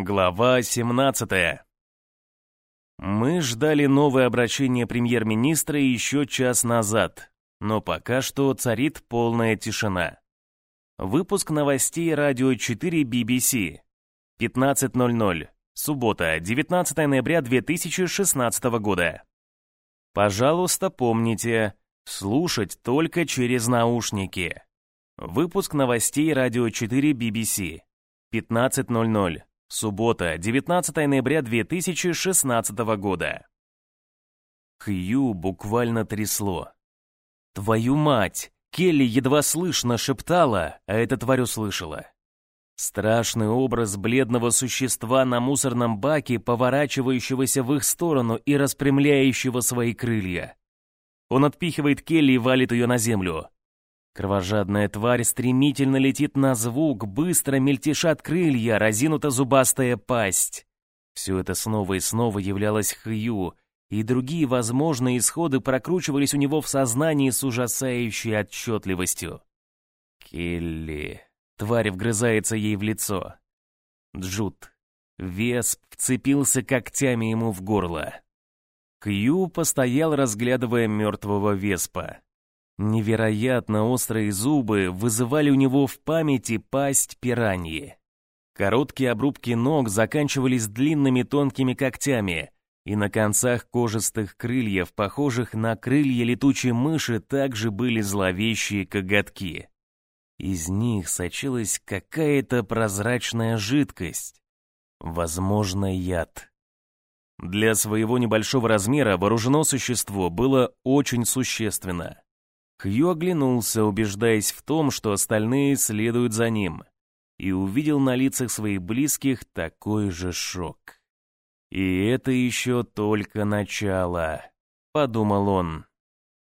Глава 17. Мы ждали новое обращение премьер-министра еще час назад, но пока что царит полная тишина. Выпуск новостей радио 4 BBC. 15.00. Суббота, 19 ноября 2016 года. Пожалуйста, помните, слушать только через наушники. Выпуск новостей радио 4 BBC. 15.00. Суббота, 19 ноября 2016 года. Хью буквально трясло. «Твою мать!» Келли едва слышно шептала, а эта тварь услышала. Страшный образ бледного существа на мусорном баке, поворачивающегося в их сторону и распрямляющего свои крылья. Он отпихивает Келли и валит ее на землю. Кровожадная тварь стремительно летит на звук, быстро мельтешат крылья, разинута зубастая пасть. Все это снова и снова являлось Хью, и другие возможные исходы прокручивались у него в сознании с ужасающей отчетливостью. Келли. Тварь вгрызается ей в лицо. Джут. Весп вцепился когтями ему в горло. Хью постоял, разглядывая мертвого веспа. Невероятно острые зубы вызывали у него в памяти пасть пираньи. Короткие обрубки ног заканчивались длинными тонкими когтями, и на концах кожистых крыльев, похожих на крылья летучей мыши, также были зловещие коготки. Из них сочилась какая-то прозрачная жидкость. Возможно, яд. Для своего небольшого размера вооружено существо было очень существенно. Хью оглянулся, убеждаясь в том, что остальные следуют за ним, и увидел на лицах своих близких такой же шок. «И это еще только начало», — подумал он.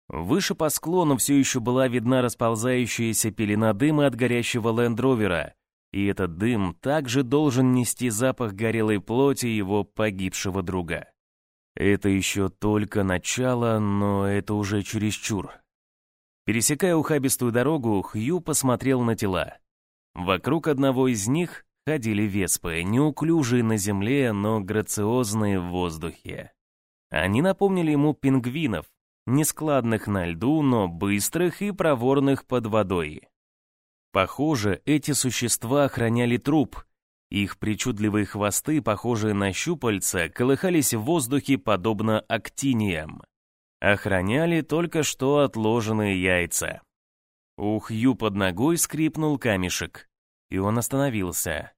Выше по склону все еще была видна расползающаяся пелена дыма от горящего лендровера, и этот дым также должен нести запах горелой плоти его погибшего друга. Это еще только начало, но это уже чересчур. Пересекая ухабистую дорогу, Хью посмотрел на тела. Вокруг одного из них ходили веспы, неуклюжие на земле, но грациозные в воздухе. Они напомнили ему пингвинов, нескладных на льду, но быстрых и проворных под водой. Похоже, эти существа охраняли труп. Их причудливые хвосты, похожие на щупальца, колыхались в воздухе подобно актиниям. Охраняли только что отложенные яйца. У Хью под ногой скрипнул камешек, и он остановился.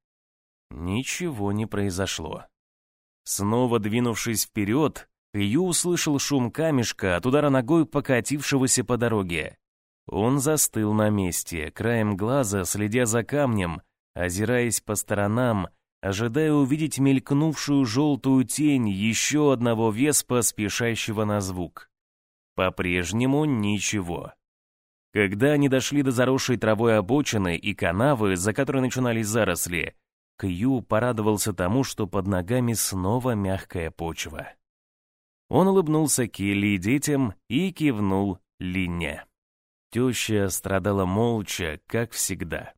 Ничего не произошло. Снова двинувшись вперед, Хью услышал шум камешка от удара ногой покатившегося по дороге. Он застыл на месте, краем глаза следя за камнем, озираясь по сторонам, ожидая увидеть мелькнувшую желтую тень еще одного веспа, спешащего на звук. По-прежнему ничего. Когда они дошли до заросшей травой обочины и канавы, за которой начинались заросли, Кью порадовался тому, что под ногами снова мягкая почва. Он улыбнулся Келли и детям и кивнул Лине. Теща страдала молча, как всегда.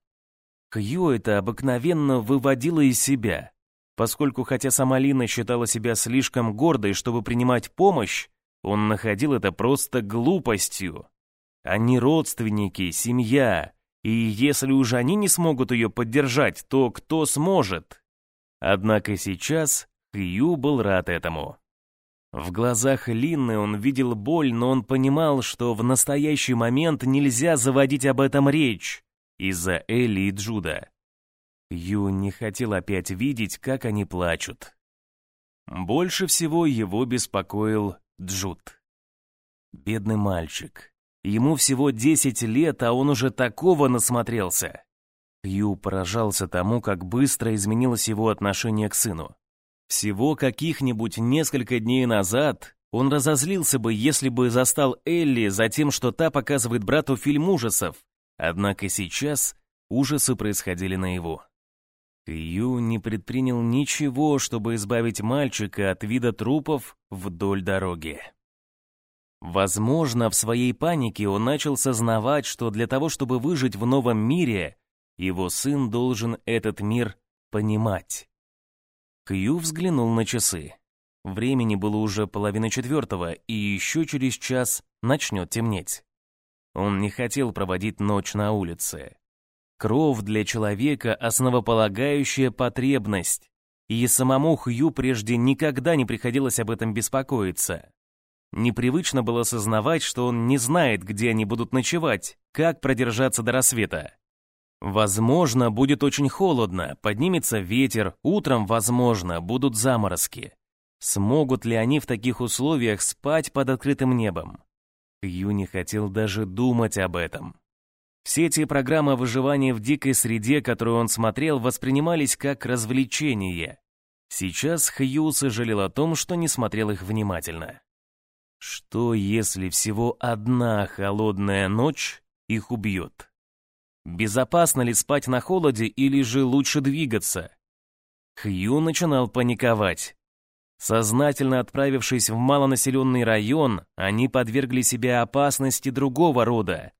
Кью это обыкновенно выводило из себя, поскольку хотя сама Лина считала себя слишком гордой, чтобы принимать помощь, он находил это просто глупостью. Они родственники, семья, и если уже они не смогут ее поддержать, то кто сможет? Однако сейчас Хью был рад этому. В глазах Линны он видел боль, но он понимал, что в настоящий момент нельзя заводить об этом речь из-за Элли и Джуда. Хью не хотел опять видеть, как они плачут. Больше всего его беспокоил Джуд. Бедный мальчик. Ему всего 10 лет, а он уже такого насмотрелся. Хью поражался тому, как быстро изменилось его отношение к сыну. Всего каких-нибудь несколько дней назад он разозлился бы, если бы застал Элли за тем, что та показывает брату фильм ужасов. Однако сейчас ужасы происходили на его. Ю не предпринял ничего, чтобы избавить мальчика от вида трупов вдоль дороги. Возможно, в своей панике он начал сознавать, что для того, чтобы выжить в новом мире, его сын должен этот мир понимать. Хью взглянул на часы. Времени было уже половина четвертого, и еще через час начнет темнеть. Он не хотел проводить ночь на улице. Кров для человека — основополагающая потребность, и самому Хью прежде никогда не приходилось об этом беспокоиться. Непривычно было осознавать, что он не знает, где они будут ночевать, как продержаться до рассвета. Возможно, будет очень холодно, поднимется ветер, утром, возможно, будут заморозки. Смогут ли они в таких условиях спать под открытым небом? Хью не хотел даже думать об этом. Все эти программы выживания в дикой среде, которую он смотрел, воспринимались как развлечение. Сейчас Хью сожалел о том, что не смотрел их внимательно. Что, если всего одна холодная ночь их убьет? Безопасно ли спать на холоде или же лучше двигаться? Хью начинал паниковать. Сознательно отправившись в малонаселенный район, они подвергли себя опасности другого рода.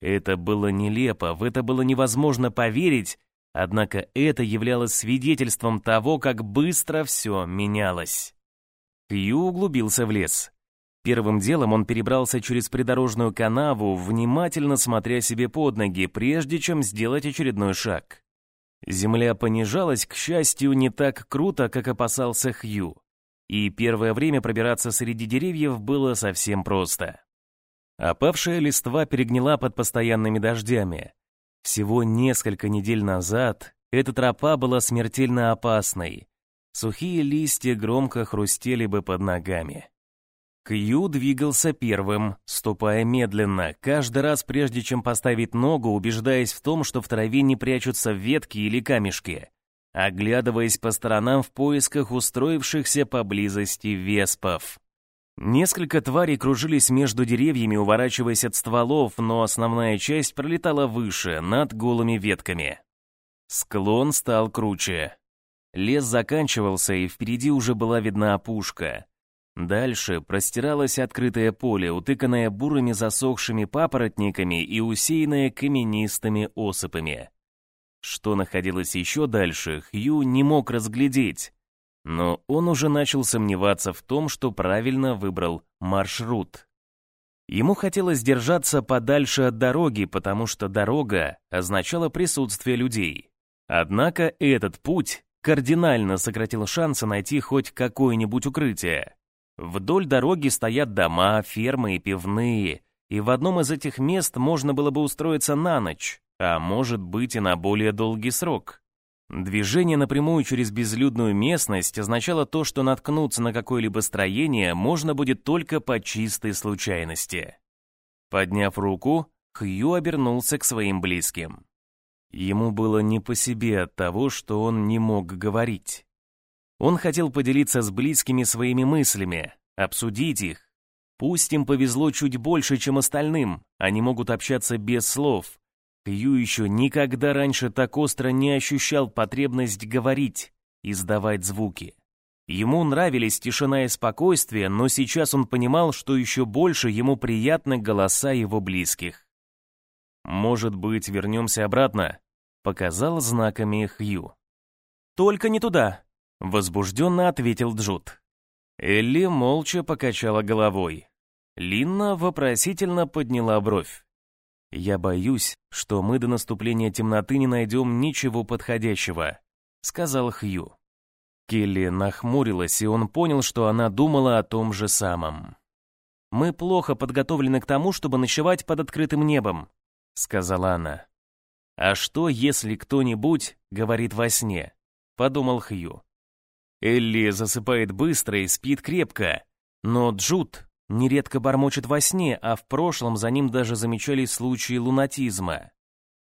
Это было нелепо, в это было невозможно поверить, однако это являлось свидетельством того, как быстро все менялось. Хью углубился в лес. Первым делом он перебрался через придорожную канаву, внимательно смотря себе под ноги, прежде чем сделать очередной шаг. Земля понижалась, к счастью, не так круто, как опасался Хью. И первое время пробираться среди деревьев было совсем просто. Опавшая листва перегнила под постоянными дождями. Всего несколько недель назад эта тропа была смертельно опасной. Сухие листья громко хрустели бы под ногами. Кью двигался первым, ступая медленно, каждый раз прежде чем поставить ногу, убеждаясь в том, что в траве не прячутся ветки или камешки, оглядываясь по сторонам в поисках устроившихся поблизости веспов. Несколько тварей кружились между деревьями, уворачиваясь от стволов, но основная часть пролетала выше, над голыми ветками. Склон стал круче. Лес заканчивался, и впереди уже была видна опушка. Дальше простиралось открытое поле, утыканное бурыми засохшими папоротниками и усеянное каменистыми осыпами. Что находилось еще дальше, Хью не мог разглядеть, но он уже начал сомневаться в том, что правильно выбрал маршрут. Ему хотелось держаться подальше от дороги, потому что дорога означала присутствие людей. Однако этот путь кардинально сократил шансы найти хоть какое-нибудь укрытие. Вдоль дороги стоят дома, фермы и пивные, и в одном из этих мест можно было бы устроиться на ночь, а может быть и на более долгий срок. Движение напрямую через безлюдную местность означало то, что наткнуться на какое-либо строение можно будет только по чистой случайности. Подняв руку, Хью обернулся к своим близким. Ему было не по себе от того, что он не мог говорить. Он хотел поделиться с близкими своими мыслями, обсудить их. Пусть им повезло чуть больше, чем остальным, они могут общаться без слов. Кью еще никогда раньше так остро не ощущал потребность говорить, издавать звуки. Ему нравились тишина и спокойствие, но сейчас он понимал, что еще больше ему приятны голоса его близких. «Может быть, вернемся обратно?» — показал знаками Хью. «Только не туда», Возбужденно ответил Джуд. Элли молча покачала головой. Линна вопросительно подняла бровь. «Я боюсь, что мы до наступления темноты не найдем ничего подходящего», — сказал Хью. Келли нахмурилась, и он понял, что она думала о том же самом. «Мы плохо подготовлены к тому, чтобы ночевать под открытым небом», — сказала она. «А что, если кто-нибудь говорит во сне?» — подумал Хью. Элли засыпает быстро и спит крепко, но Джуд нередко бормочет во сне, а в прошлом за ним даже замечались случаи лунатизма.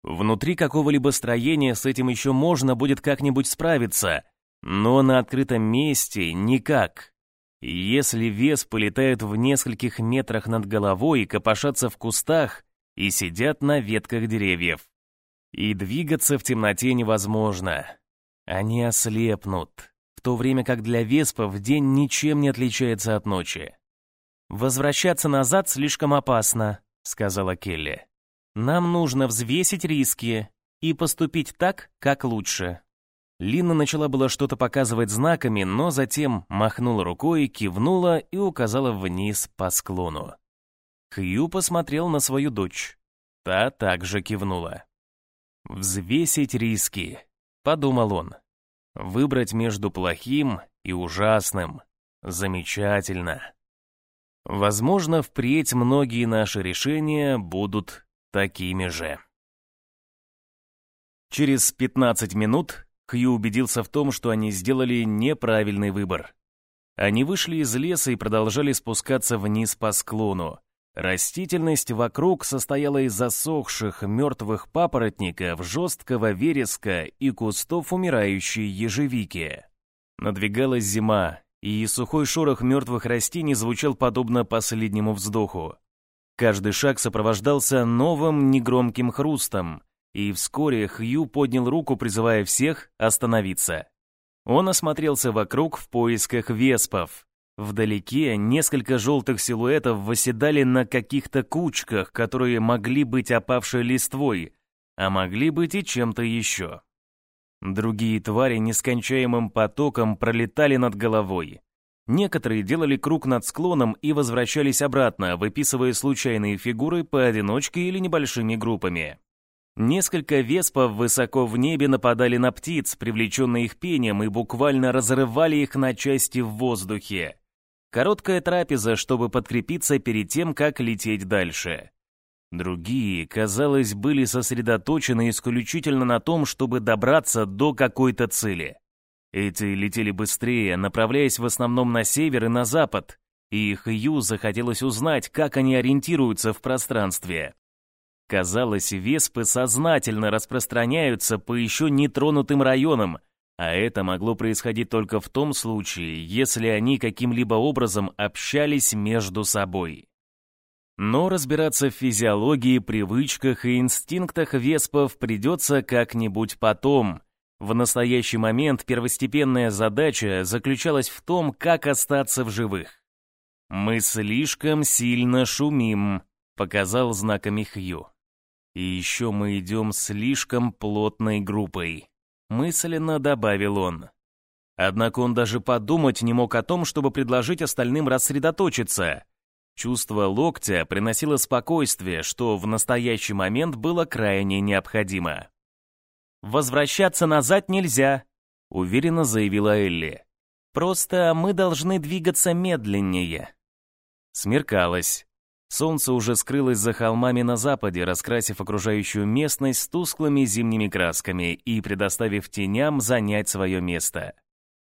Внутри какого-либо строения с этим еще можно будет как-нибудь справиться, но на открытом месте никак. Если вес полетает в нескольких метрах над головой и копошатся в кустах и сидят на ветках деревьев. И двигаться в темноте невозможно. Они ослепнут в то время как для Веспов день ничем не отличается от ночи. «Возвращаться назад слишком опасно», — сказала Келли. «Нам нужно взвесить риски и поступить так, как лучше». Лина начала было что-то показывать знаками, но затем махнула рукой, кивнула и указала вниз по склону. Хью посмотрел на свою дочь. Та также кивнула. «Взвесить риски», — подумал он. «Выбрать между плохим и ужасным. Замечательно. Возможно, впредь многие наши решения будут такими же». Через 15 минут Хью убедился в том, что они сделали неправильный выбор. Они вышли из леса и продолжали спускаться вниз по склону. Растительность вокруг состояла из засохших мертвых папоротников, жесткого вереска и кустов умирающей ежевики. Надвигалась зима, и сухой шорох мертвых растений звучал подобно последнему вздоху. Каждый шаг сопровождался новым негромким хрустом, и вскоре Хью поднял руку, призывая всех остановиться. Он осмотрелся вокруг в поисках веспов. Вдалеке несколько желтых силуэтов восседали на каких-то кучках, которые могли быть опавшей листвой, а могли быть и чем-то еще. Другие твари нескончаемым потоком пролетали над головой. Некоторые делали круг над склоном и возвращались обратно, выписывая случайные фигуры поодиночке или небольшими группами. Несколько веспов высоко в небе нападали на птиц, привлеченные их пением, и буквально разрывали их на части в воздухе. Короткая трапеза, чтобы подкрепиться перед тем, как лететь дальше. Другие, казалось, были сосредоточены исключительно на том, чтобы добраться до какой-то цели. Эти летели быстрее, направляясь в основном на север и на запад, и Хью захотелось узнать, как они ориентируются в пространстве. Казалось, веспы сознательно распространяются по еще нетронутым районам, а это могло происходить только в том случае, если они каким-либо образом общались между собой. Но разбираться в физиологии, привычках и инстинктах веспов придется как-нибудь потом. В настоящий момент первостепенная задача заключалась в том, как остаться в живых. «Мы слишком сильно шумим», — показал знаками Хью. И еще мы идем слишком плотной группой. Мысленно добавил он. Однако он даже подумать не мог о том, чтобы предложить остальным рассредоточиться. Чувство локтя приносило спокойствие, что в настоящий момент было крайне необходимо. «Возвращаться назад нельзя», — уверенно заявила Элли. «Просто мы должны двигаться медленнее». Смеркалось. Солнце уже скрылось за холмами на западе, раскрасив окружающую местность тусклыми зимними красками и предоставив теням занять свое место.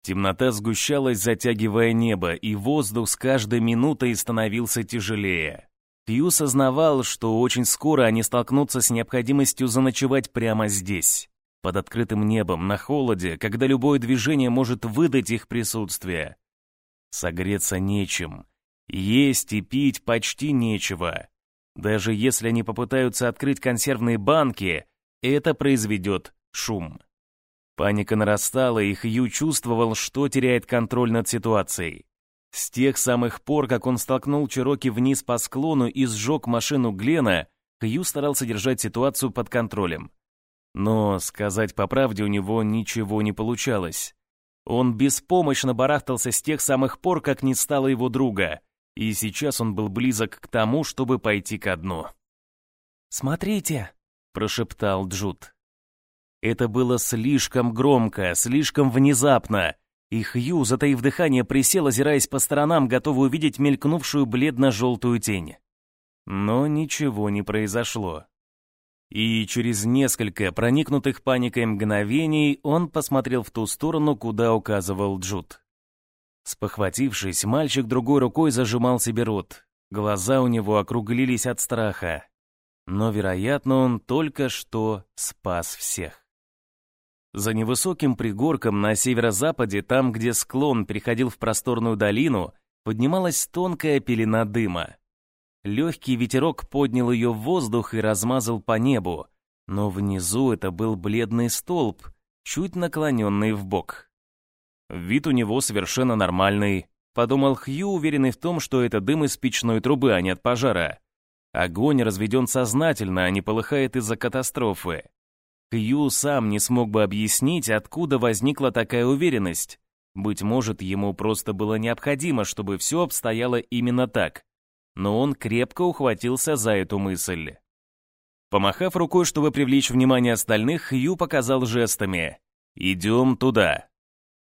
Темнота сгущалась, затягивая небо, и воздух с каждой минутой становился тяжелее. Пью сознавал, что очень скоро они столкнутся с необходимостью заночевать прямо здесь, под открытым небом, на холоде, когда любое движение может выдать их присутствие. Согреться нечем — есть и пить почти нечего. Даже если они попытаются открыть консервные банки, это произведет шум. Паника нарастала, и Хью чувствовал, что теряет контроль над ситуацией. С тех самых пор, как он столкнул Чироки вниз по склону и сжег машину Глена, Хью старался держать ситуацию под контролем. Но, сказать по правде, у него ничего не получалось. Он беспомощно барахтался с тех самых пор, как не стало его друга — и сейчас он был близок к тому, чтобы пойти ко дну. «Смотрите!» — прошептал Джуд. Это было слишком громко, слишком внезапно, и Хью, затаив дыхание, присел, озираясь по сторонам, готовый увидеть мелькнувшую бледно-желтую тень. Но ничего не произошло. И через несколько проникнутых паникой мгновений он посмотрел в ту сторону, куда указывал Джуд. Спохватившись, мальчик другой рукой зажимал себе рот. Глаза у него округлились от страха. Но, вероятно, он только что спас всех. За невысоким пригорком на северо-западе, там, где склон переходил в просторную долину, поднималась тонкая пелена дыма. Легкий ветерок поднял ее в воздух и размазал по небу, но внизу это был бледный столб, чуть наклоненный в бок. Вид у него совершенно нормальный. Подумал Хью, уверенный в том, что это дым из печной трубы, а не от пожара. Огонь разведен сознательно, а не полыхает из-за катастрофы. Хью сам не смог бы объяснить, откуда возникла такая уверенность. Быть может, ему просто было необходимо, чтобы все обстояло именно так. Но он крепко ухватился за эту мысль. Помахав рукой, чтобы привлечь внимание остальных, Хью показал жестами «Идем туда».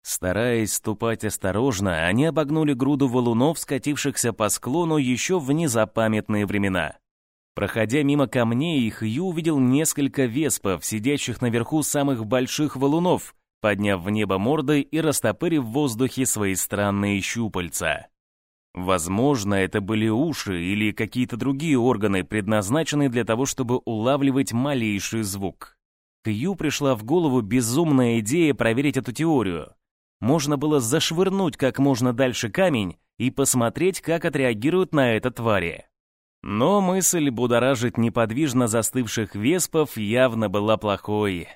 Стараясь ступать осторожно, они обогнули груду валунов, скатившихся по склону еще в незапамятные времена. Проходя мимо камней, Хью увидел несколько веспов, сидящих наверху самых больших валунов, подняв в небо морды и растопырив в воздухе свои странные щупальца. Возможно, это были уши или какие-то другие органы, предназначенные для того, чтобы улавливать малейший звук. Кью пришла в голову безумная идея проверить эту теорию. Можно было зашвырнуть как можно дальше камень и посмотреть, как отреагируют на это твари. Но мысль будоражить неподвижно застывших веспов явно была плохой.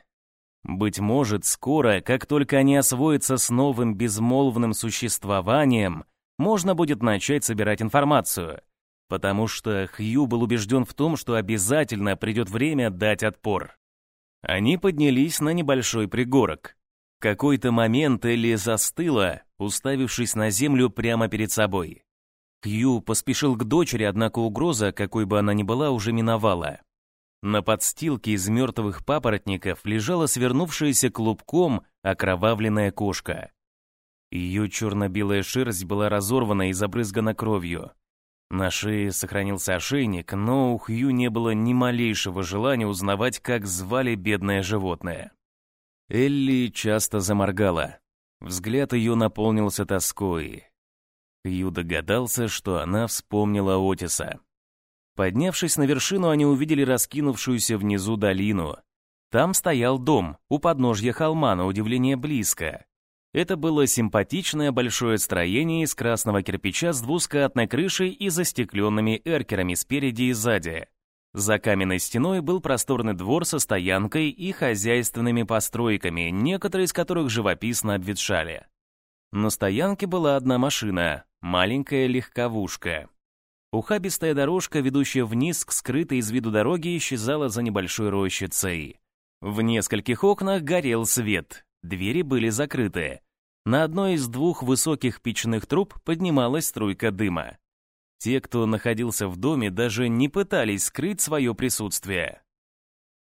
Быть может, скоро, как только они освоятся с новым безмолвным существованием, можно будет начать собирать информацию. Потому что Хью был убежден в том, что обязательно придет время дать отпор. Они поднялись на небольшой пригорок. В какой-то момент Элли застыла, уставившись на землю прямо перед собой. Хью поспешил к дочери, однако угроза, какой бы она ни была, уже миновала. На подстилке из мертвых папоротников лежала свернувшаяся клубком окровавленная кошка. Ее черно-белая шерсть была разорвана и забрызгана кровью. На шее сохранился ошейник, но у Хью не было ни малейшего желания узнавать, как звали бедное животное. Элли часто заморгала. Взгляд ее наполнился тоской. Хью догадался, что она вспомнила Отиса. Поднявшись на вершину, они увидели раскинувшуюся внизу долину. Там стоял дом, у подножья холма, на удивление близко. Это было симпатичное большое строение из красного кирпича с двускатной крышей и застекленными эркерами спереди и сзади. За каменной стеной был просторный двор со стоянкой и хозяйственными постройками, некоторые из которых живописно обветшали. На стоянке была одна машина, маленькая легковушка. Ухабистая дорожка, ведущая вниз к скрытой из виду дороге, исчезала за небольшой рощицей. В нескольких окнах горел свет, двери были закрыты. На одной из двух высоких печных труб поднималась струйка дыма. Те, кто находился в доме, даже не пытались скрыть свое присутствие.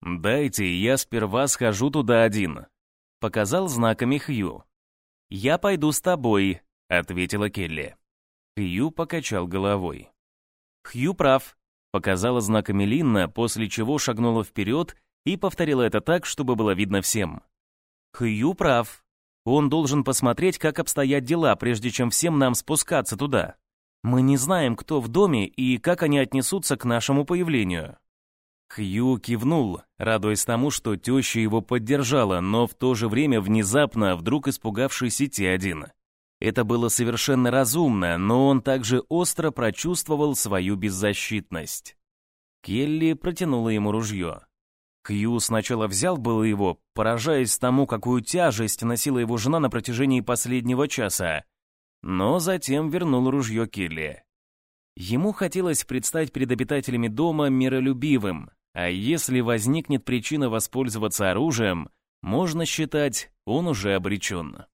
«Дайте, я сперва схожу туда один», — показал знаками Хью. «Я пойду с тобой», — ответила Келли. Хью покачал головой. «Хью прав», — показала знаками Линна, после чего шагнула вперед и повторила это так, чтобы было видно всем. «Хью прав. Он должен посмотреть, как обстоят дела, прежде чем всем нам спускаться туда. Мы не знаем, кто в доме и как они отнесутся к нашему появлению». Хью кивнул, радуясь тому, что теща его поддержала, но в то же время внезапно, вдруг испугавшись идти один. Это было совершенно разумно, но он также остро прочувствовал свою беззащитность. Келли протянула ему ружье. Хью сначала взял было его, поражаясь тому, какую тяжесть носила его жена на протяжении последнего часа, но затем вернул ружье Келли. Ему хотелось предстать перед обитателями дома миролюбивым, а если возникнет причина воспользоваться оружием, можно считать, он уже обречен.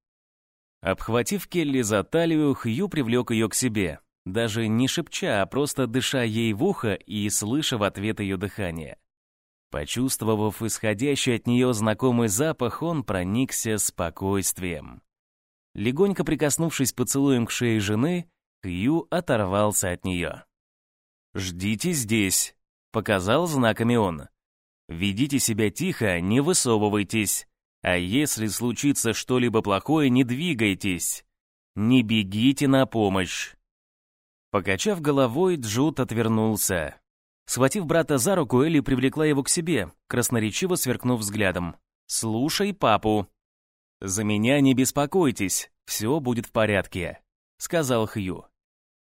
Обхватив Келли за талию, Хью привлек ее к себе, даже не шепча, а просто дыша ей в ухо и слыша в ответ ее дыхание. Почувствовав исходящий от нее знакомый запах, он проникся спокойствием. Легонько прикоснувшись поцелуем к шее жены, Хью оторвался от нее. «Ждите здесь», — показал знаками он. «Ведите себя тихо, не высовывайтесь. А если случится что-либо плохое, не двигайтесь. Не бегите на помощь». Покачав головой, Джуд отвернулся. Схватив брата за руку, Элли привлекла его к себе, красноречиво сверкнув взглядом. «Слушай папу». «За меня не беспокойтесь, все будет в порядке», — сказал Хью.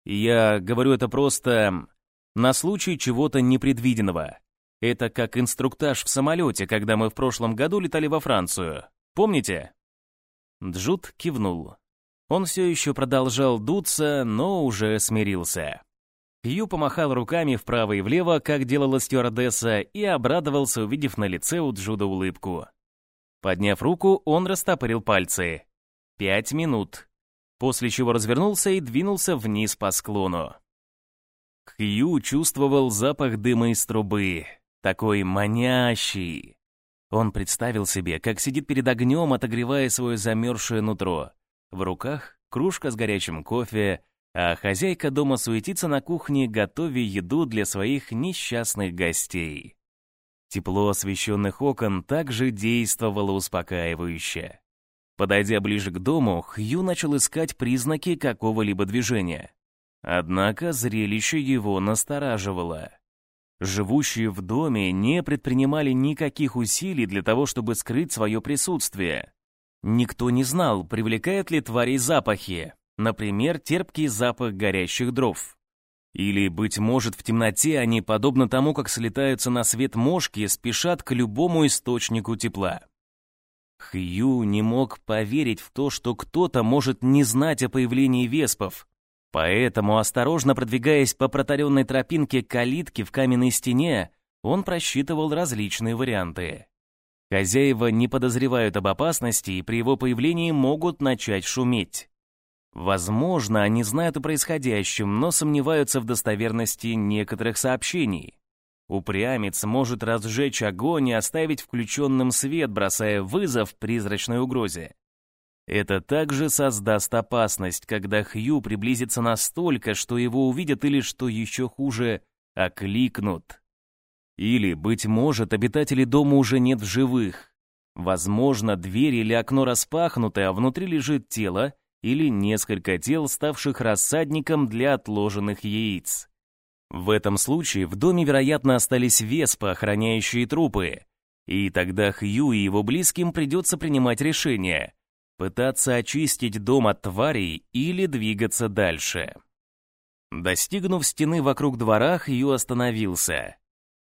Я говорю это просто на случай чего-то непредвиденного. Это как инструктаж в самолете, когда мы в прошлом году летали во Францию. Помните? Джуд кивнул. Он все еще продолжал дуться, но уже смирился. Хью помахал руками вправо и влево, как делала стюардесса, и обрадовался, увидев на лице у Джуда улыбку. Подняв руку, он растопырил пальцы. Пять минут. После чего развернулся и двинулся вниз по склону. Хью чувствовал запах дыма из трубы, такой манящий. Он представил себе, как сидит перед огнем, отогревая свое замерзшее нутро. В руках кружка с горячим кофе, а хозяйка дома суетится на кухне, готовя еду для своих несчастных гостей. Тепло освещенных окон также действовало успокаивающе. Подойдя ближе к дому, Хью начал искать признаки какого-либо движения. Однако зрелище его настораживало. Живущие в доме не предпринимали никаких усилий для того, чтобы скрыть свое присутствие. Никто не знал, привлекают ли твари запахи, например, терпкий запах горящих дров. Или, быть может, в темноте они, подобно тому, как слетаются на свет мошки, спешат к любому источнику тепла. Хью не мог поверить в то, что кто-то может не знать о появлении веспов, Поэтому, осторожно продвигаясь по протаренной тропинке калитки в каменной стене, он просчитывал различные варианты. Хозяева не подозревают об опасности и при его появлении могут начать шуметь. Возможно, они знают о происходящем, но сомневаются в достоверности некоторых сообщений. Упрямец может разжечь огонь и оставить включенным свет, бросая вызов призрачной угрозе. Это также создаст опасность, когда Хью приблизится настолько, что его увидят или, что еще хуже, окликнут. Или, быть может, обитателей дома уже нет в живых. Возможно, дверь или окно распахнуты, а внутри лежит тело или несколько тел, ставших рассадником для отложенных яиц. В этом случае в доме, вероятно, остались веспы, охраняющие трупы. И тогда Хью и его близким придется принимать решение — пытаться очистить дом от тварей или двигаться дальше. Достигнув стены вокруг двора, Хью остановился.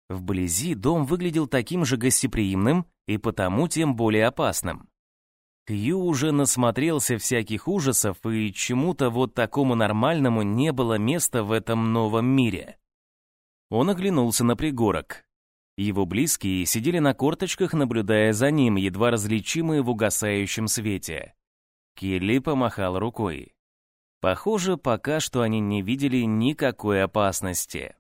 Вблизи дом выглядел таким же гостеприимным и потому тем более опасным. Хью уже насмотрелся всяких ужасов, и чему-то вот такому нормальному не было места в этом новом мире. Он оглянулся на пригорок. Его близкие сидели на корточках, наблюдая за ним, едва различимые в угасающем свете. Келли помахал рукой. Похоже, пока что они не видели никакой опасности.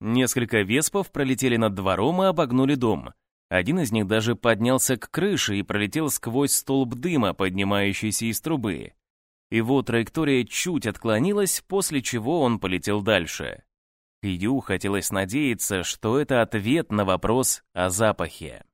Несколько веспов пролетели над двором и обогнули дом. Один из них даже поднялся к крыше и пролетел сквозь столб дыма, поднимающийся из трубы. Его траектория чуть отклонилась, после чего он полетел дальше. Ю хотелось надеяться, что это ответ на вопрос о запахе.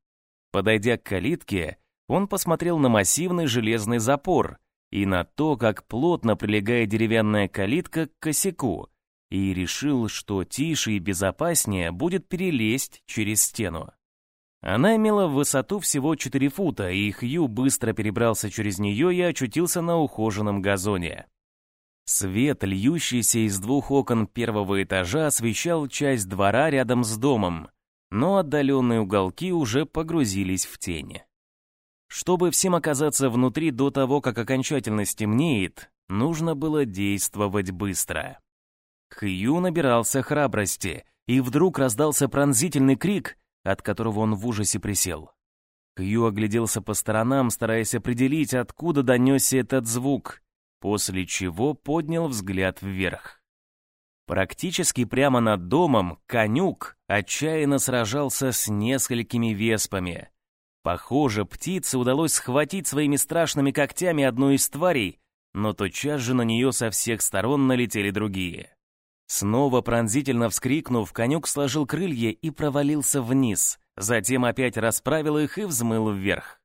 Подойдя к калитке, он посмотрел на массивный железный запор и на то, как плотно прилегает деревянная калитка к косяку, и решил, что тише и безопаснее будет перелезть через стену. Она имела высоту всего 4 фута, и Хью быстро перебрался через нее и очутился на ухоженном газоне. Свет, льющийся из двух окон первого этажа, освещал часть двора рядом с домом, но отдаленные уголки уже погрузились в тени. Чтобы всем оказаться внутри до того, как окончательно стемнеет, нужно было действовать быстро. Хью набирался храбрости, и вдруг раздался пронзительный крик, от которого он в ужасе присел. Хью огляделся по сторонам, стараясь определить, откуда донесся этот звук, после чего поднял взгляд вверх. Практически прямо над домом конюк отчаянно сражался с несколькими веспами. Похоже, птице удалось схватить своими страшными когтями одну из тварей, но тотчас же на нее со всех сторон налетели другие. Снова пронзительно вскрикнув, конюк сложил крылья и провалился вниз, затем опять расправил их и взмыл вверх.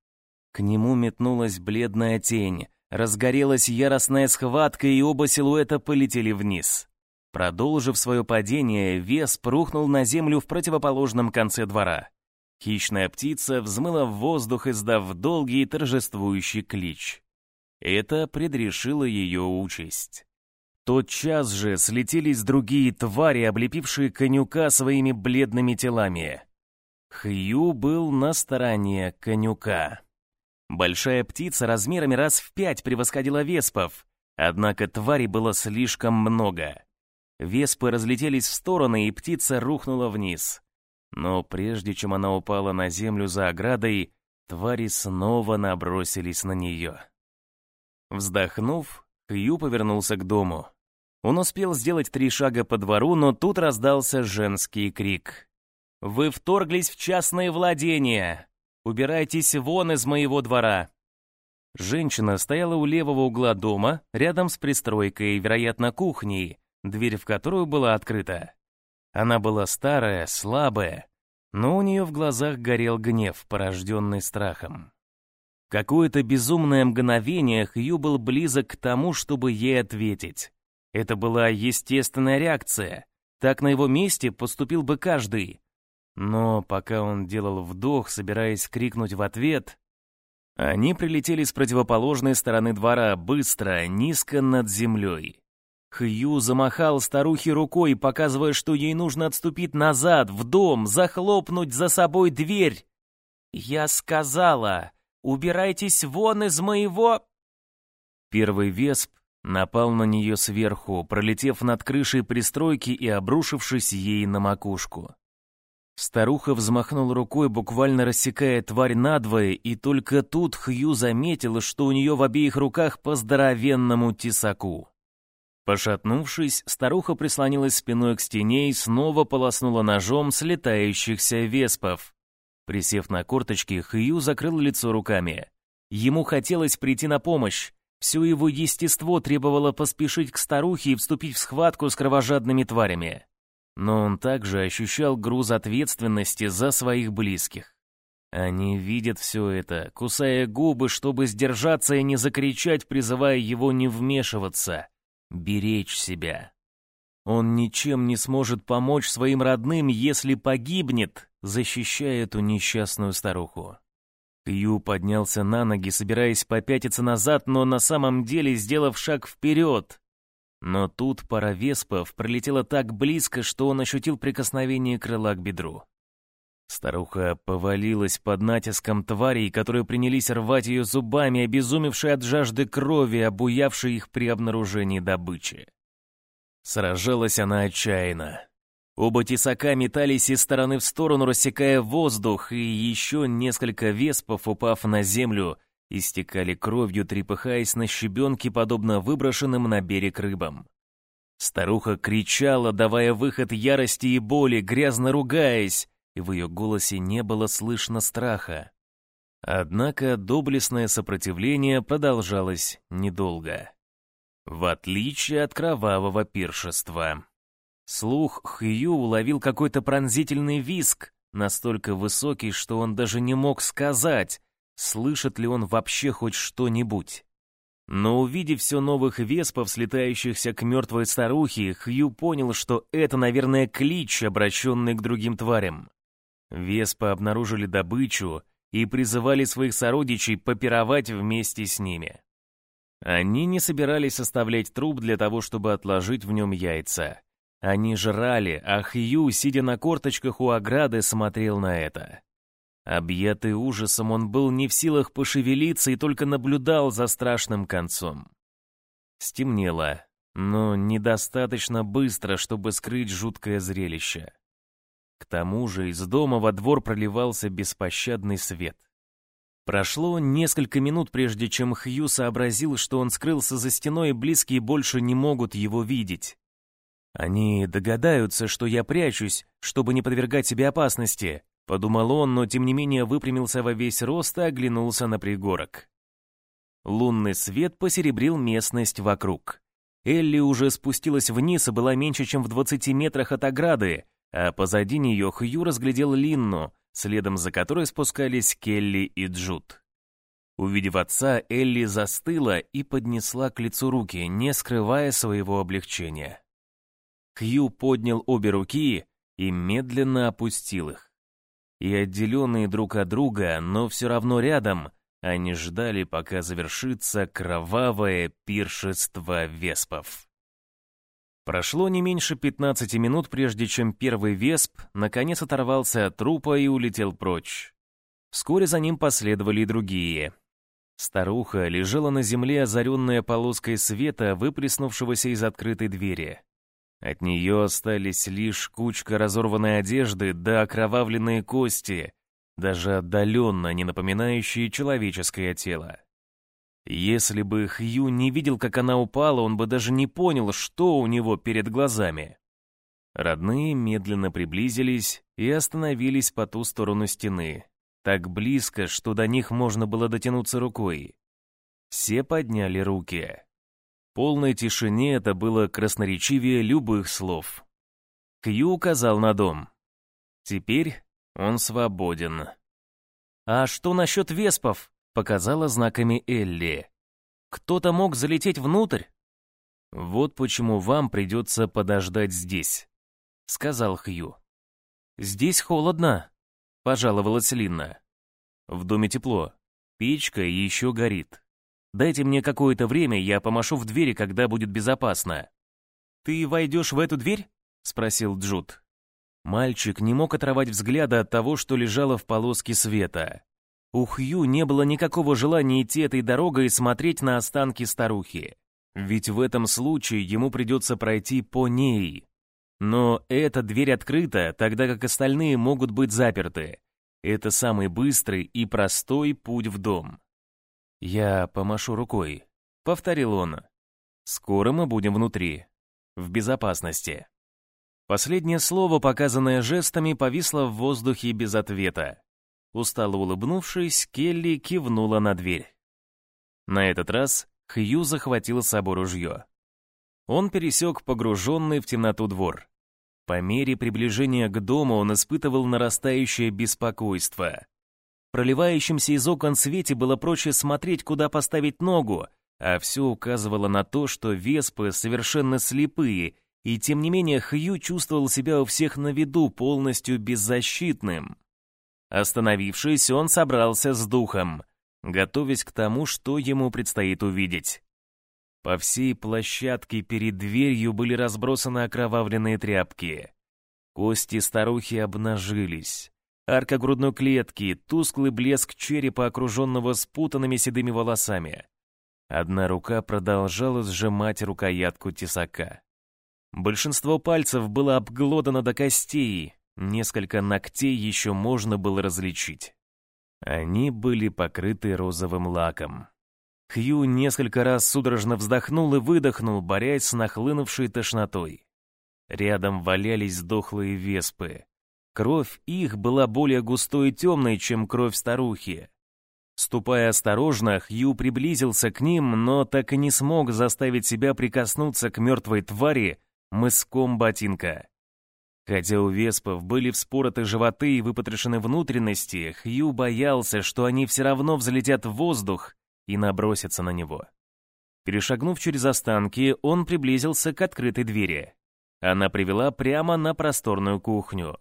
К нему метнулась бледная тень, Разгорелась яростная схватка, и оба силуэта полетели вниз. Продолжив свое падение, вес прухнул на землю в противоположном конце двора. Хищная птица взмыла в воздух, издав долгий торжествующий клич. Это предрешило ее участь. Тотчас же слетелись другие твари, облепившие конюка своими бледными телами. Хью был на стороне конюка. Большая птица размерами раз в пять превосходила веспов, однако тварей было слишком много. Веспы разлетелись в стороны, и птица рухнула вниз. Но прежде чем она упала на землю за оградой, твари снова набросились на нее. Вздохнув, Хью повернулся к дому. Он успел сделать три шага по двору, но тут раздался женский крик. «Вы вторглись в частное владение! Убирайтесь вон из моего двора!» Женщина стояла у левого угла дома, рядом с пристройкой, вероятно, кухней, дверь в которую была открыта. Она была старая, слабая, но у нее в глазах горел гнев, порожденный страхом. Какое-то безумное мгновение Хью был близок к тому, чтобы ей ответить. Это была естественная реакция. Так на его месте поступил бы каждый. Но пока он делал вдох, собираясь крикнуть в ответ, они прилетели с противоположной стороны двора, быстро, низко над землей. Хью замахал старухе рукой, показывая, что ей нужно отступить назад, в дом, захлопнуть за собой дверь. «Я сказала, убирайтесь вон из моего...» Первый весп напал на нее сверху, пролетев над крышей пристройки и обрушившись ей на макушку. Старуха взмахнула рукой, буквально рассекая тварь надвое, и только тут Хью заметила, что у нее в обеих руках по здоровенному тесаку. Пошатнувшись, старуха прислонилась спиной к стене и снова полоснула ножом слетающихся веспов. Присев на корточки, Хью закрыл лицо руками. Ему хотелось прийти на помощь. Все его естество требовало поспешить к старухе и вступить в схватку с кровожадными тварями. Но он также ощущал груз ответственности за своих близких. Они видят все это, кусая губы, чтобы сдержаться и не закричать, призывая его не вмешиваться, беречь себя. Он ничем не сможет помочь своим родным, если погибнет, защищая эту несчастную старуху. Кью поднялся на ноги, собираясь попятиться назад, но на самом деле сделав шаг вперед. Но тут пара веспов пролетела так близко, что он ощутил прикосновение крыла к бедру. Старуха повалилась под натиском тварей, которые принялись рвать ее зубами, обезумевшие от жажды крови, обуявшей их при обнаружении добычи. Сражалась она отчаянно. Оба тесака метались из стороны в сторону, рассекая воздух, и еще несколько веспов, упав на землю, истекали кровью, трепыхаясь на щебенке, подобно выброшенным на берег рыбам. Старуха кричала, давая выход ярости и боли, грязно ругаясь, и в ее голосе не было слышно страха. Однако доблестное сопротивление продолжалось недолго. В отличие от кровавого пиршества. Слух Хью уловил какой-то пронзительный виск, настолько высокий, что он даже не мог сказать, слышит ли он вообще хоть что-нибудь. Но увидев все новых веспов, слетающихся к мертвой старухе, Хью понял, что это, наверное, клич, обращенный к другим тварям. Веспы обнаружили добычу и призывали своих сородичей попировать вместе с ними. Они не собирались оставлять труп для того, чтобы отложить в нем яйца. Они жрали, а Хью, сидя на корточках у ограды, смотрел на это. Объятый ужасом, он был не в силах пошевелиться и только наблюдал за страшным концом. Стемнело, но недостаточно быстро, чтобы скрыть жуткое зрелище. К тому же из дома во двор проливался беспощадный свет. Прошло несколько минут, прежде чем Хью сообразил, что он скрылся за стеной, и близкие больше не могут его видеть. «Они догадаются, что я прячусь, чтобы не подвергать себе опасности», — подумал он, но тем не менее выпрямился во весь рост и оглянулся на пригорок. Лунный свет посеребрил местность вокруг. Элли уже спустилась вниз и была меньше, чем в 20 метрах от ограды, а позади нее Хью разглядел Линну, следом за которой спускались Келли и Джуд. Увидев отца, Элли застыла и поднесла к лицу руки, не скрывая своего облегчения. Хью поднял обе руки и медленно опустил их. И отделенные друг от друга, но все равно рядом, они ждали, пока завершится кровавое пиршество веспов. Прошло не меньше 15 минут, прежде чем первый весп наконец оторвался от трупа и улетел прочь. Вскоре за ним последовали и другие. Старуха лежала на земле, озаренная полоской света, выплеснувшегося из открытой двери. От нее остались лишь кучка разорванной одежды да окровавленные кости, даже отдаленно не напоминающие человеческое тело. Если бы Хью не видел, как она упала, он бы даже не понял, что у него перед глазами. Родные медленно приблизились и остановились по ту сторону стены, так близко, что до них можно было дотянуться рукой. Все подняли руки. Полной тишине это было красноречивее любых слов. Хью указал на дом. Теперь он свободен. «А что насчет веспов?» показала знаками Элли. «Кто-то мог залететь внутрь?» «Вот почему вам придется подождать здесь», — сказал Хью. «Здесь холодно», — пожаловалась Линна. «В доме тепло. Печка еще горит. Дайте мне какое-то время, я помашу в двери, когда будет безопасно». «Ты войдешь в эту дверь?» — спросил Джуд. Мальчик не мог оторвать взгляда от того, что лежало в полоске света. У Хью не было никакого желания идти этой дорогой и смотреть на останки старухи. Ведь в этом случае ему придется пройти по ней. Но эта дверь открыта, тогда как остальные могут быть заперты. Это самый быстрый и простой путь в дом. «Я помашу рукой», — повторил он. «Скоро мы будем внутри, в безопасности». Последнее слово, показанное жестами, повисло в воздухе без ответа. Устало улыбнувшись, Келли кивнула на дверь. На этот раз Хью захватил с собой ружье. Он пересек погруженный в темноту двор. По мере приближения к дому он испытывал нарастающее беспокойство. Проливающемся из окон свете было проще смотреть, куда поставить ногу, а все указывало на то, что веспы совершенно слепые, и тем не менее Хью чувствовал себя у всех на виду полностью беззащитным. Остановившись, он собрался с духом, готовясь к тому, что ему предстоит увидеть. По всей площадке перед дверью были разбросаны окровавленные тряпки. Кости старухи обнажились. Арка грудной клетки, тусклый блеск черепа, окруженного спутанными седыми волосами. Одна рука продолжала сжимать рукоятку тесака. Большинство пальцев было обглодано до костей, Несколько ногтей еще можно было различить. Они были покрыты розовым лаком. Хью несколько раз судорожно вздохнул и выдохнул, борясь с нахлынувшей тошнотой. Рядом валялись дохлые веспы. Кровь их была более густой и темной, чем кровь старухи. Ступая осторожно, Хью приблизился к ним, но так и не смог заставить себя прикоснуться к мертвой твари мыском ботинка. Хотя у веспов были вспороты животы и выпотрошены внутренности, Хью боялся, что они все равно взлетят в воздух и набросятся на него. Перешагнув через останки, он приблизился к открытой двери. Она привела прямо на просторную кухню.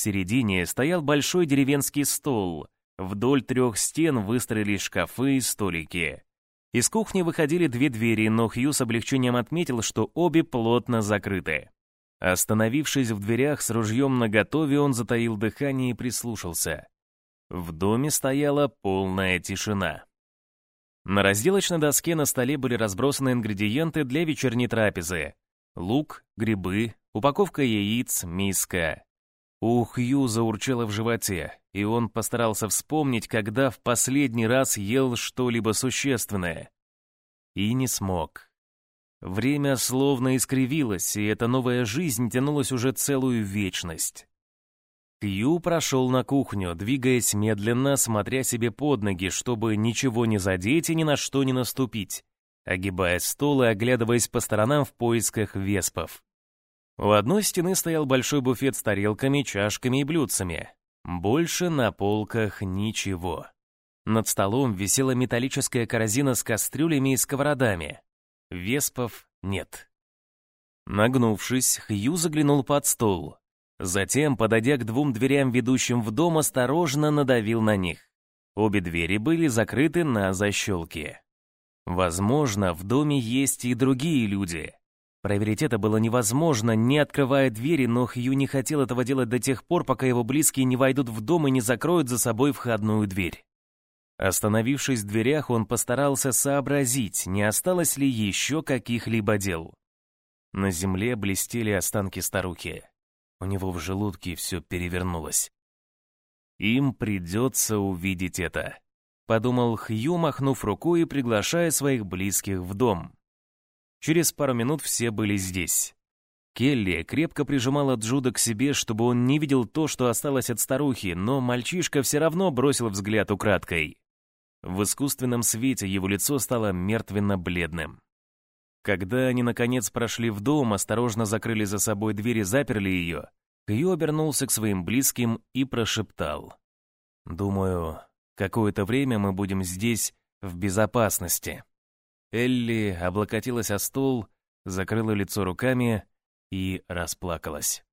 В середине стоял большой деревенский стол. Вдоль трех стен выстроились шкафы и столики. Из кухни выходили две двери, но Хью с облегчением отметил, что обе плотно закрыты. Остановившись в дверях с ружьем наготове, он затаил дыхание и прислушался. В доме стояла полная тишина. На разделочной доске на столе были разбросаны ингредиенты для вечерней трапезы. Лук, грибы, упаковка яиц, миска. У Хью заурчало в животе, и он постарался вспомнить, когда в последний раз ел что-либо существенное. И не смог. Время словно искривилось, и эта новая жизнь тянулась уже целую вечность. Кью прошел на кухню, двигаясь медленно, смотря себе под ноги, чтобы ничего не задеть и ни на что не наступить, огибая стол и оглядываясь по сторонам в поисках веспов. У одной стены стоял большой буфет с тарелками, чашками и блюдцами. Больше на полках ничего. Над столом висела металлическая корзина с кастрюлями и сковородами. Веспов нет. Нагнувшись, Хью заглянул под стол. Затем, подойдя к двум дверям, ведущим в дом, осторожно надавил на них. Обе двери были закрыты на защелки. Возможно, в доме есть и другие люди. Проверить это было невозможно, не открывая двери, но Хью не хотел этого делать до тех пор, пока его близкие не войдут в дом и не закроют за собой входную дверь. Остановившись в дверях, он постарался сообразить, не осталось ли еще каких-либо дел. На земле блестели останки старухи. У него в желудке все перевернулось. Им придется увидеть это, подумал Хью, махнув рукой и приглашая своих близких в дом. Через пару минут все были здесь. Келли крепко прижимала Джуда к себе, чтобы он не видел то, что осталось от старухи, но мальчишка все равно бросил взгляд украдкой. В искусственном свете его лицо стало мертвенно-бледным. Когда они, наконец, прошли в дом, осторожно закрыли за собой дверь и заперли ее, Кью обернулся к своим близким и прошептал. «Думаю, какое-то время мы будем здесь в безопасности». Элли облокотилась о стол, закрыла лицо руками и расплакалась.